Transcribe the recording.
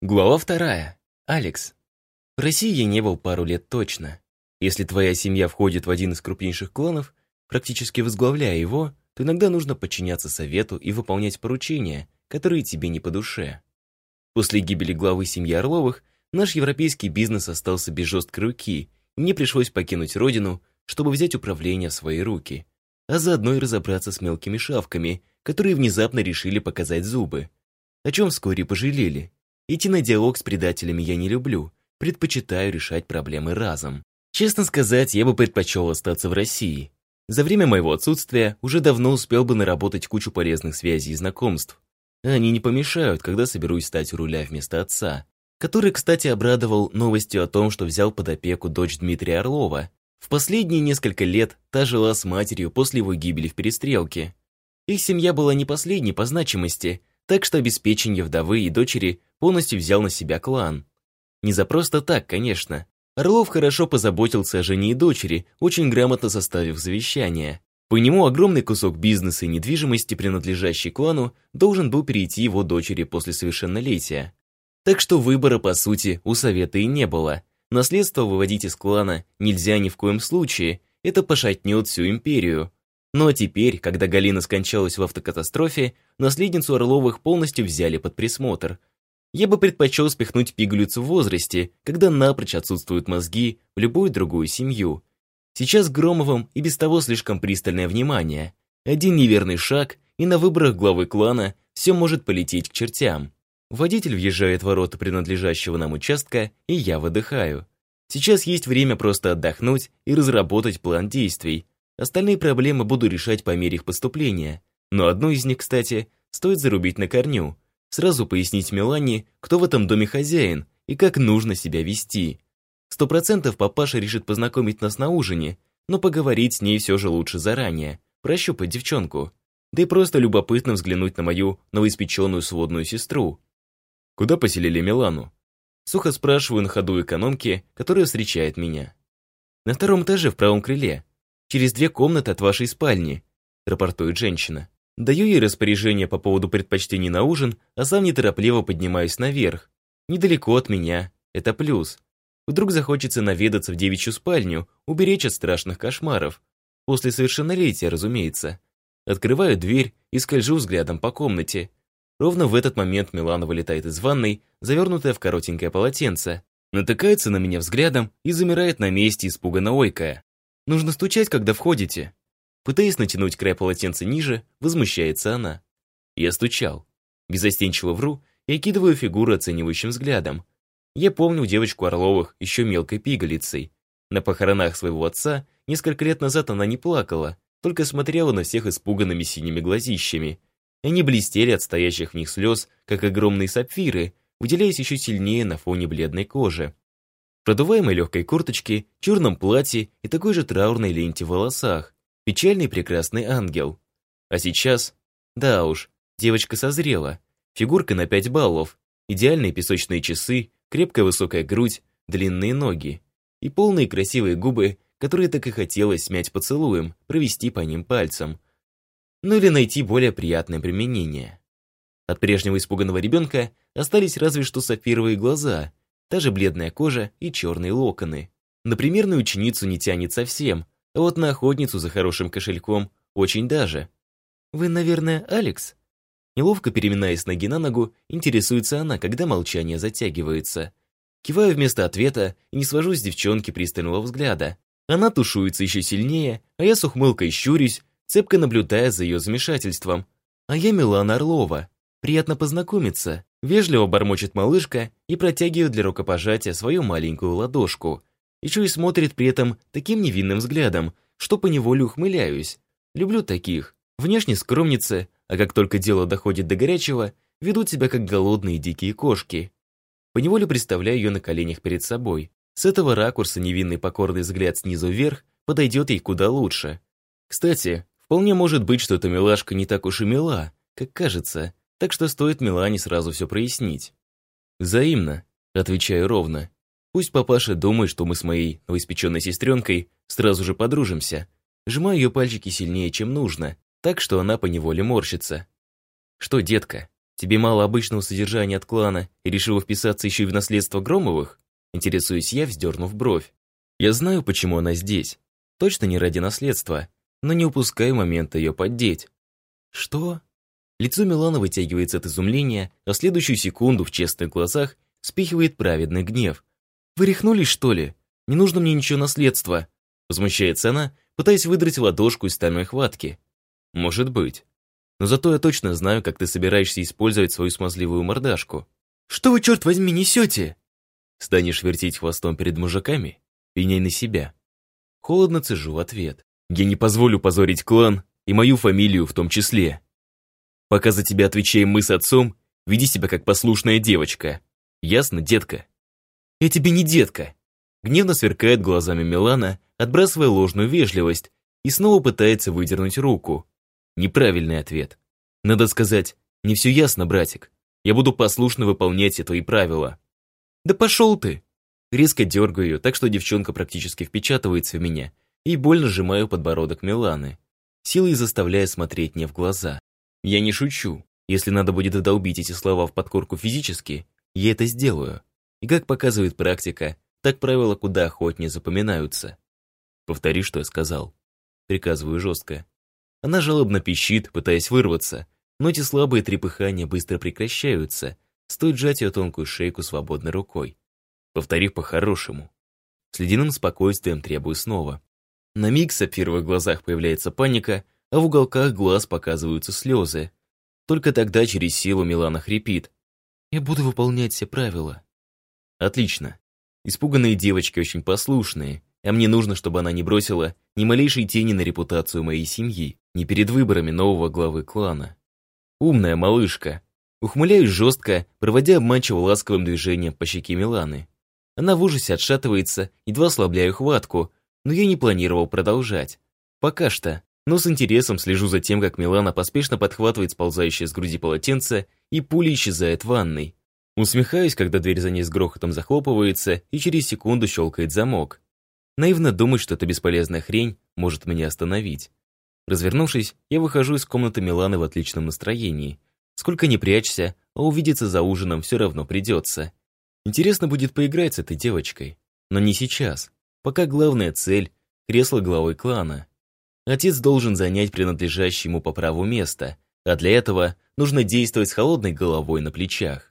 Глава вторая. Алекс. В России я не был пару лет точно. Если твоя семья входит в один из крупнейших кланов, практически возглавляя его, то иногда нужно подчиняться совету и выполнять поручения, которые тебе не по душе. После гибели главы семьи Орловых наш европейский бизнес остался без жесткой руки, и мне пришлось покинуть родину, чтобы взять управление в свои руки, а заодно и разобраться с мелкими шавками, которые внезапно решили показать зубы. О чем вскоре пожалели. Идти на диалог с предателями я не люблю, предпочитаю решать проблемы разом. Честно сказать, я бы предпочел остаться в России. За время моего отсутствия уже давно успел бы наработать кучу полезных связей и знакомств. Они не помешают, когда соберусь стать у руля вместо отца, который, кстати, обрадовал новостью о том, что взял под опеку дочь Дмитрия Орлова. В последние несколько лет та жила с матерью после его гибели в перестрелке. Их семья была не последней по значимости, так что обеспечение вдовы и дочери полностью взял на себя клан. Не за просто так, конечно. Орлов хорошо позаботился о жене и дочери, очень грамотно составив завещание. По нему огромный кусок бизнеса и недвижимости, принадлежащий клану, должен был перейти его дочери после совершеннолетия. Так что выбора, по сути, у совета и не было. Наследство выводить из клана нельзя ни в коем случае, это пошатнет всю империю. Ну а теперь, когда Галина скончалась в автокатастрофе, наследницу Орловых полностью взяли под присмотр. Я бы предпочел спихнуть пигалицу в возрасте, когда напрочь отсутствуют мозги в любую другую семью. Сейчас Громовым и без того слишком пристальное внимание. Один неверный шаг, и на выборах главы клана все может полететь к чертям. Водитель въезжает в ворота принадлежащего нам участка, и я выдыхаю. Сейчас есть время просто отдохнуть и разработать план действий, Остальные проблемы буду решать по мере их поступления. Но одну из них, кстати, стоит зарубить на корню. Сразу пояснить Мелане, кто в этом доме хозяин и как нужно себя вести. Сто процентов папаша решит познакомить нас на ужине, но поговорить с ней все же лучше заранее, прощупать девчонку. Да и просто любопытно взглянуть на мою новоиспеченную сводную сестру. «Куда поселили Милану?» Сухо спрашиваю на ходу экономки, которая встречает меня. «На втором этаже в правом крыле», через две комнаты от вашей спальни», – рапортует женщина. Даю ей распоряжение по поводу предпочтений на ужин, а сам неторопливо поднимаюсь наверх. Недалеко от меня, это плюс. Вдруг захочется наведаться в девичью спальню, уберечь от страшных кошмаров. После совершеннолетия, разумеется. Открываю дверь и скольжу взглядом по комнате. Ровно в этот момент Милана вылетает из ванной, завернутая в коротенькое полотенце. Натыкается на меня взглядом и замирает на месте, испуганно ойкая. Нужно стучать, когда входите. Пытаясь натянуть край полотенца ниже, возмущается она. Я стучал. Безостенчиво вру и окидываю фигуру оценивающим взглядом. Я помню девочку Орловых еще мелкой пигалицей. На похоронах своего отца несколько лет назад она не плакала, только смотрела на всех испуганными синими глазищами. Они блестели от стоящих в них слез, как огромные сапфиры, выделяясь еще сильнее на фоне бледной кожи продуваемой легкой курточке, черном платье и такой же траурной ленте в волосах. Печальный прекрасный ангел. А сейчас, да уж, девочка созрела. Фигурка на 5 баллов, идеальные песочные часы, крепкая высокая грудь, длинные ноги и полные красивые губы, которые так и хотелось смять поцелуем, провести по ним пальцем. Ну или найти более приятное применение. От прежнего испуганного ребенка остались разве что сапфировые глаза, та же бледная кожа и черные локоны. На примерную ученицу не тянет совсем, а вот на охотницу за хорошим кошельком очень даже. «Вы, наверное, Алекс?» Неловко переминаясь ноги на ногу, интересуется она, когда молчание затягивается. Киваю вместо ответа и не свожу с девчонки пристального взгляда. Она тушуется еще сильнее, а я с ухмылкой щурюсь, цепко наблюдая за ее замешательством. А я Милана Орлова. Приятно познакомиться. Вежливо бормочет малышка и протягивает для рукопожатия свою маленькую ладошку. Еще и смотрит при этом таким невинным взглядом, что поневоле ухмыляюсь. Люблю таких. Внешне скромницы, а как только дело доходит до горячего, ведут себя как голодные дикие кошки. Поневоле представляю ее на коленях перед собой. С этого ракурса невинный покорный взгляд снизу вверх подойдет ей куда лучше. Кстати, вполне может быть, что эта милашка не так уж и мила, как кажется, так что стоит Милане сразу все прояснить. «Взаимно», — отвечаю ровно. Пусть папаша думает, что мы с моей новоиспеченной сестренкой сразу же подружимся. Сжимаю ее пальчики сильнее, чем нужно, так что она поневоле морщится. «Что, детка, Тебе мало обычного содержания от клана и решила вписаться еще и в наследство Громовых? Интересуюсь я, вздернув бровь. Я знаю, почему она здесь. Точно не ради наследства, но не упускаю момента ее поддеть. Что? Лицо Милана вытягивается от изумления, а в следующую секунду в честных глазах спихивает праведный гнев. «Вы рехнулись, что ли? Не нужно мне ничего наследства!» Возмущается она, пытаясь выдрать ладошку из стальной хватки. «Может быть. Но зато я точно знаю, как ты собираешься использовать свою смазливую мордашку. Что вы, черт возьми, несете?» Станешь вертеть хвостом перед мужиками? Пеняй на себя. Холодно цежу в ответ. Я не позволю позорить клан и мою фамилию в том числе. Пока за тебя отвечаем мы с отцом, веди себя как послушная девочка. Ясно, детка? Я тебе не детка. Гневно сверкает глазами Милана, отбрасывая ложную вежливость, и снова пытается выдернуть руку. Неправильный ответ. Надо сказать, не все ясно, братик. Я буду послушно выполнять твои правила. Да пошел ты! Резко дергаю ее, так что девчонка практически впечатывается в меня, и больно сжимаю подбородок Миланы, силой заставляя смотреть мне в глаза. Я не шучу. Если надо будет вдолбить эти слова в подкорку физически, я это сделаю. И как показывает практика, так правила куда охотнее запоминаются. Повтори, что я сказал. Приказываю жестко. Она жалобно пищит, пытаясь вырваться, но эти слабые трепыхания быстро прекращаются, стоит сжать ее тонкую шейку свободной рукой. Повторив по-хорошему. С ледяным спокойствием требую снова. На миг в сапфировых глазах появляется паника, а в уголках глаз показываются слезы. Только тогда через силу Милана хрипит. «Я буду выполнять все правила». Отлично. Испуганные девочки очень послушные, а мне нужно, чтобы она не бросила ни малейшей тени на репутацию моей семьи, ни перед выборами нового главы клана. Умная малышка. Ухмыляюсь жестко, проводя обманчиво ласковым движением по щеке Миланы. Она в ужасе отшатывается, едва ослабляю хватку, но я не планировал продолжать. Пока что но с интересом слежу за тем, как Милана поспешно подхватывает сползающее с груди полотенце и пулей исчезает в ванной. Усмехаюсь, когда дверь за ней с грохотом захлопывается и через секунду щелкает замок. Наивно думать, что эта бесполезная хрень может меня остановить. Развернувшись, я выхожу из комнаты Миланы в отличном настроении. Сколько ни прячься, а увидеться за ужином все равно придется. Интересно будет поиграть с этой девочкой. Но не сейчас. Пока главная цель — кресло главой клана. Отец должен занять принадлежащее ему по праву место, а для этого нужно действовать с холодной головой на плечах.